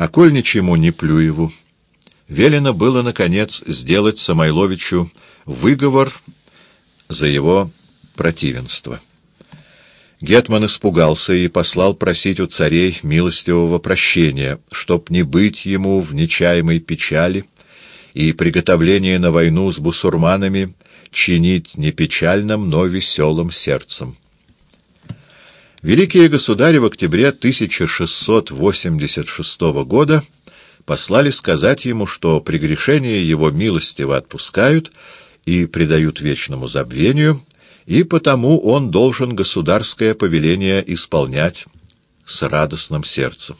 Окольничьему Неплюеву велено было, наконец, сделать Самойловичу выговор за его противенство. Гетман испугался и послал просить у царей милостивого прощения, чтоб не быть ему в нечаемой печали и приготовление на войну с бусурманами чинить не печальным, но веселым сердцем. Великие государи в октябре 1686 года послали сказать ему, что прегрешения его милостиво отпускают и предают вечному забвению, и потому он должен государское повеление исполнять с радостным сердцем.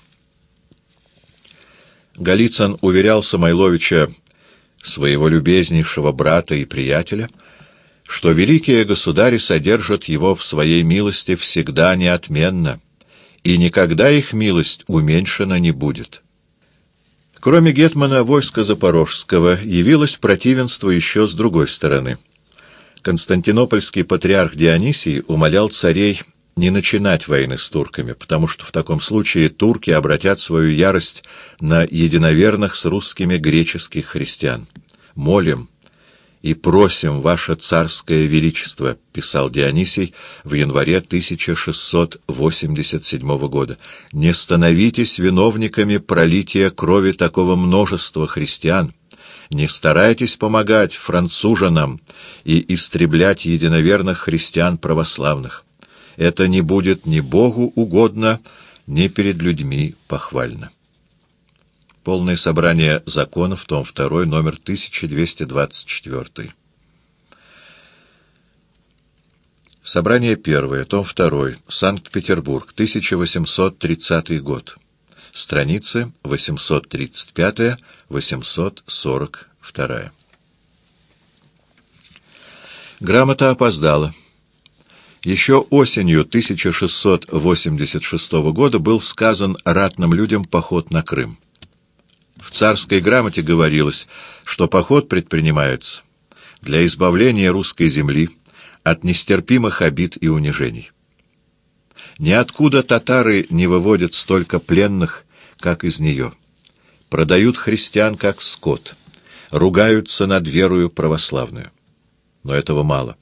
Голицын уверял Самойловича, своего любезнейшего брата и приятеля, что великие государи содержат его в своей милости всегда неотменно, и никогда их милость уменьшена не будет. Кроме Гетмана войска Запорожского явилось противенство еще с другой стороны. Константинопольский патриарх Дионисий умолял царей не начинать войны с турками, потому что в таком случае турки обратят свою ярость на единоверных с русскими греческих христиан. «Молим и просим, Ваше Царское Величество», — писал Дионисий в январе 1687 года, — «не становитесь виновниками пролития крови такого множества христиан». Не старайтесь помогать француженам и истреблять единоверных христиан православных это не будет ни Богу угодно, ни перед людьми похвально. Полное собрание законов, том 2, номер 1224. Собрание первое, том 2, Санкт-Петербург, 1830 год. Страницы 835-842. Грамота опоздала. Еще осенью 1686 года был сказан ратным людям поход на Крым. В царской грамоте говорилось, что поход предпринимается для избавления русской земли от нестерпимых обид и унижений. Ниоткуда татары не выводят столько пленных, как из нее. Продают христиан, как скот, ругаются над верою православную. Но этого мало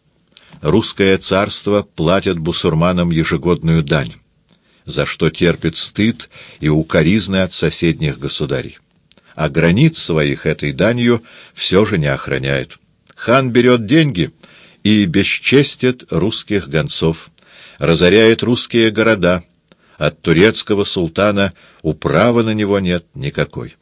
русское царство платит бусурманам ежегодную дань, за что терпит стыд и укоризны от соседних государей. А границ своих этой данью все же не охраняет. Хан берет деньги и бесчестит русских гонцов, разоряет русские города. От турецкого султана управы на него нет никакой.